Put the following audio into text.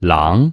狼。